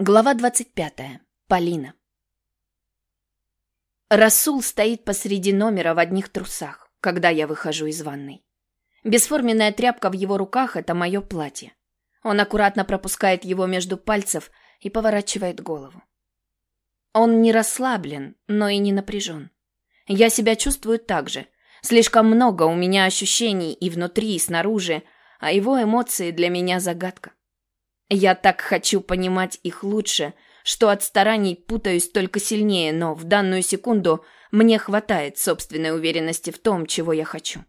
Глава 25. Полина. Расул стоит посреди номера в одних трусах, когда я выхожу из ванной. Бесформенная тряпка в его руках – это мое платье. Он аккуратно пропускает его между пальцев и поворачивает голову. Он не расслаблен, но и не напряжен. Я себя чувствую так же. Слишком много у меня ощущений и внутри, и снаружи, а его эмоции для меня загадка. Я так хочу понимать их лучше, что от стараний путаюсь только сильнее, но в данную секунду мне хватает собственной уверенности в том, чего я хочу.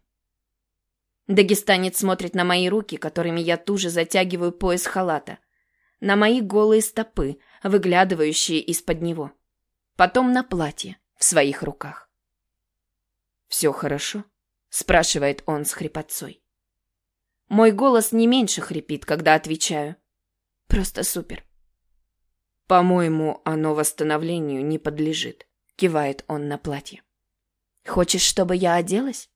Дагестанец смотрит на мои руки, которыми я туже затягиваю пояс халата, на мои голые стопы, выглядывающие из-под него. Потом на платье в своих руках. «Все хорошо?» – спрашивает он с хрипотцой. Мой голос не меньше хрипит, когда отвечаю. Просто супер. По-моему, оно восстановлению не подлежит. Кивает он на платье. Хочешь, чтобы я оделась?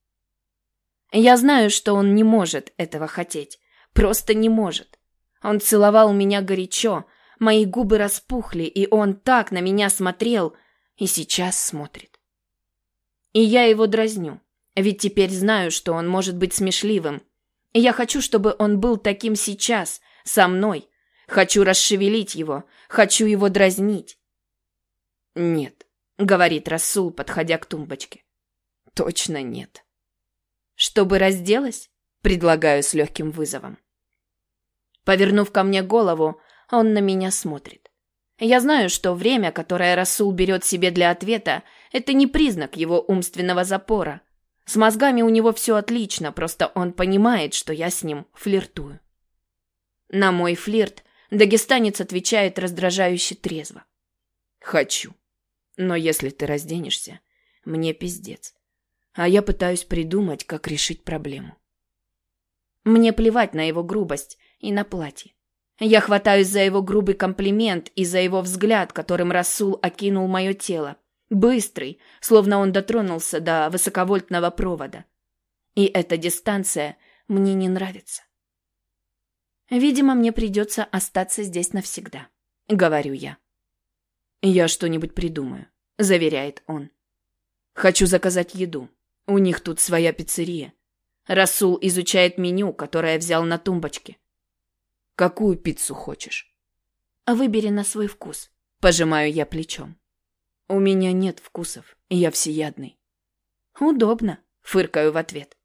Я знаю, что он не может этого хотеть. Просто не может. Он целовал меня горячо, мои губы распухли, и он так на меня смотрел, и сейчас смотрит. И я его дразню, ведь теперь знаю, что он может быть смешливым. Я хочу, чтобы он был таким сейчас, со мной, Хочу расшевелить его, хочу его дразнить. Нет, говорит Расул, подходя к тумбочке. Точно нет. Чтобы разделась, предлагаю с легким вызовом. Повернув ко мне голову, он на меня смотрит. Я знаю, что время, которое Расул берет себе для ответа, это не признак его умственного запора. С мозгами у него все отлично, просто он понимает, что я с ним флиртую. На мой флирт Дагестанец отвечает раздражающе трезво. «Хочу. Но если ты разденешься, мне пиздец. А я пытаюсь придумать, как решить проблему». Мне плевать на его грубость и на платье. Я хватаюсь за его грубый комплимент и за его взгляд, которым Расул окинул мое тело. Быстрый, словно он дотронулся до высоковольтного провода. И эта дистанция мне не нравится. Видимо, мне придется остаться здесь навсегда. Говорю я. Я что-нибудь придумаю, заверяет он. Хочу заказать еду. У них тут своя пиццерия. Расул изучает меню, которое взял на тумбочке. Какую пиццу хочешь? Выбери на свой вкус. Пожимаю я плечом. У меня нет вкусов, я всеядный. Удобно, фыркаю в ответ.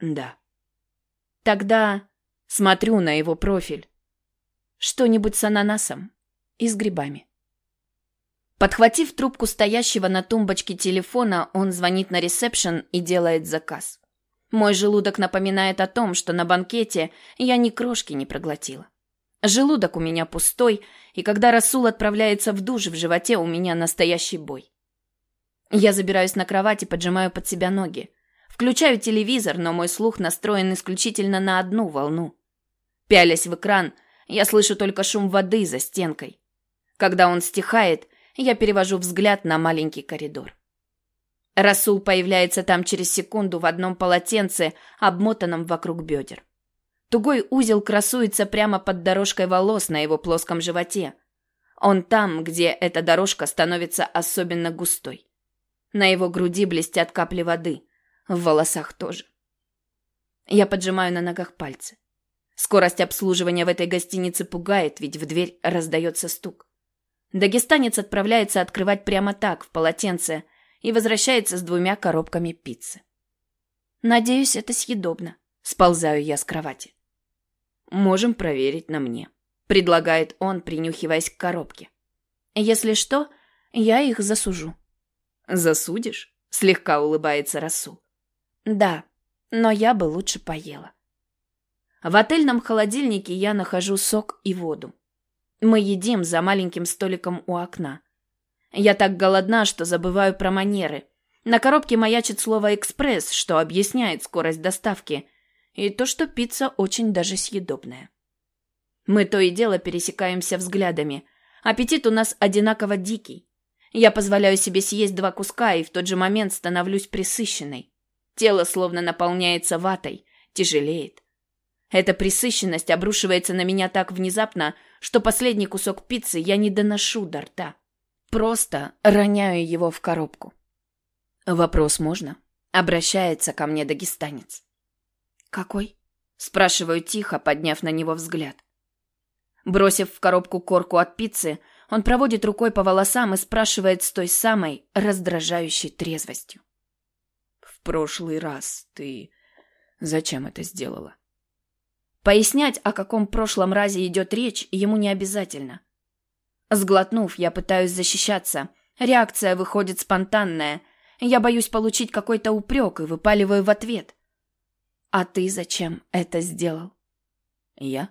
Да. Тогда Смотрю на его профиль. Что-нибудь с ананасом и с грибами. Подхватив трубку стоящего на тумбочке телефона, он звонит на ресепшн и делает заказ. Мой желудок напоминает о том, что на банкете я ни крошки не проглотила. Желудок у меня пустой, и когда Расул отправляется в душ, в животе у меня настоящий бой. Я забираюсь на кровать и поджимаю под себя ноги. Включаю телевизор, но мой слух настроен исключительно на одну волну. Пялясь в экран, я слышу только шум воды за стенкой. Когда он стихает, я перевожу взгляд на маленький коридор. Расул появляется там через секунду в одном полотенце, обмотанном вокруг бедер. Тугой узел красуется прямо под дорожкой волос на его плоском животе. Он там, где эта дорожка становится особенно густой. На его груди блестят капли воды, в волосах тоже. Я поджимаю на ногах пальцы. Скорость обслуживания в этой гостинице пугает, ведь в дверь раздается стук. Дагестанец отправляется открывать прямо так, в полотенце, и возвращается с двумя коробками пиццы. Надеюсь, это съедобно. Сползаю я с кровати. Можем проверить на мне, предлагает он, принюхиваясь к коробке. Если что, я их засужу. Засудишь? Слегка улыбается Расул. Да, но я бы лучше поела. В отельном холодильнике я нахожу сок и воду. Мы едим за маленьким столиком у окна. Я так голодна, что забываю про манеры. На коробке маячит слово «экспресс», что объясняет скорость доставки, и то, что пицца очень даже съедобная. Мы то и дело пересекаемся взглядами. Аппетит у нас одинаково дикий. Я позволяю себе съесть два куска и в тот же момент становлюсь присыщенной. Тело словно наполняется ватой, тяжелеет. Эта присыщенность обрушивается на меня так внезапно, что последний кусок пиццы я не доношу до рта. Просто роняю его в коробку. «Вопрос можно?» — обращается ко мне дагестанец. «Какой?» — спрашиваю тихо, подняв на него взгляд. Бросив в коробку корку от пиццы, он проводит рукой по волосам и спрашивает с той самой раздражающей трезвостью. «В прошлый раз ты зачем это сделала?» Пояснять, о каком прошлом разе идет речь, ему не обязательно. Сглотнув, я пытаюсь защищаться. Реакция выходит спонтанная. Я боюсь получить какой-то упрек и выпаливаю в ответ. «А ты зачем это сделал?» «Я?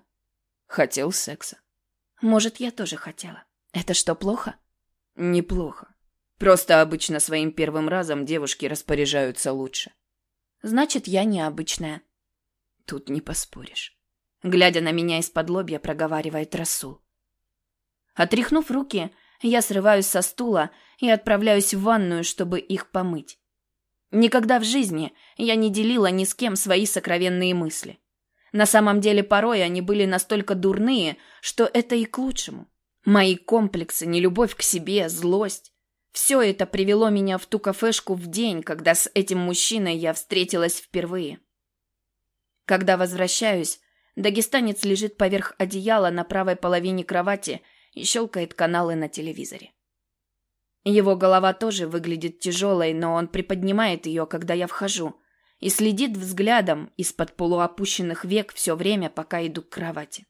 Хотел секса». «Может, я тоже хотела. Это что, плохо?» «Неплохо. Просто обычно своим первым разом девушки распоряжаются лучше». «Значит, я необычная». «Тут не поспоришь». Глядя на меня из-под лобья, проговаривает Расул. Отряхнув руки, я срываюсь со стула и отправляюсь в ванную, чтобы их помыть. Никогда в жизни я не делила ни с кем свои сокровенные мысли. На самом деле порой они были настолько дурные, что это и к лучшему. Мои комплексы, нелюбовь к себе, злость. Все это привело меня в ту кафешку в день, когда с этим мужчиной я встретилась впервые. Когда возвращаюсь, Дагестанец лежит поверх одеяла на правой половине кровати и щелкает каналы на телевизоре. Его голова тоже выглядит тяжелой, но он приподнимает ее, когда я вхожу, и следит взглядом из-под полуопущенных век все время, пока иду к кровати.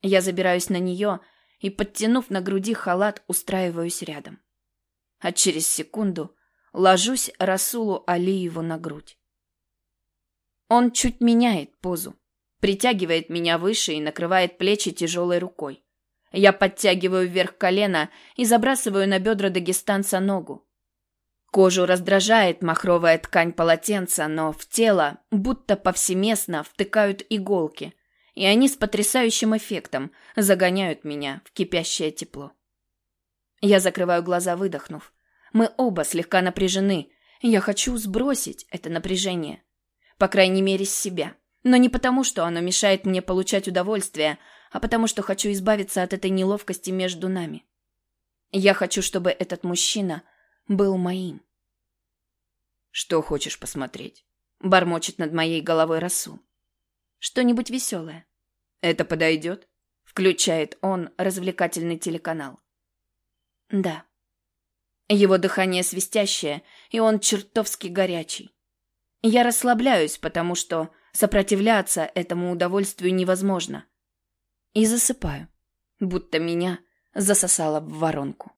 Я забираюсь на нее и, подтянув на груди халат, устраиваюсь рядом. А через секунду ложусь Расулу Алиеву на грудь. Он чуть меняет позу, притягивает меня выше и накрывает плечи тяжелой рукой. Я подтягиваю вверх колено и забрасываю на бедра дагестанца ногу. Кожу раздражает махровая ткань полотенца, но в тело будто повсеместно втыкают иголки, и они с потрясающим эффектом загоняют меня в кипящее тепло. Я закрываю глаза, выдохнув. Мы оба слегка напряжены. Я хочу сбросить это напряжение. По крайней мере, с себя. Но не потому, что оно мешает мне получать удовольствие, а потому что хочу избавиться от этой неловкости между нами. Я хочу, чтобы этот мужчина был моим. «Что хочешь посмотреть?» — бормочет над моей головой Расу. «Что-нибудь веселое». «Это подойдет?» — включает он развлекательный телеканал. «Да». Его дыхание свистящее, и он чертовски горячий. Я расслабляюсь, потому что Сопротивляться этому удовольствию невозможно. И засыпаю, будто меня засосало в воронку.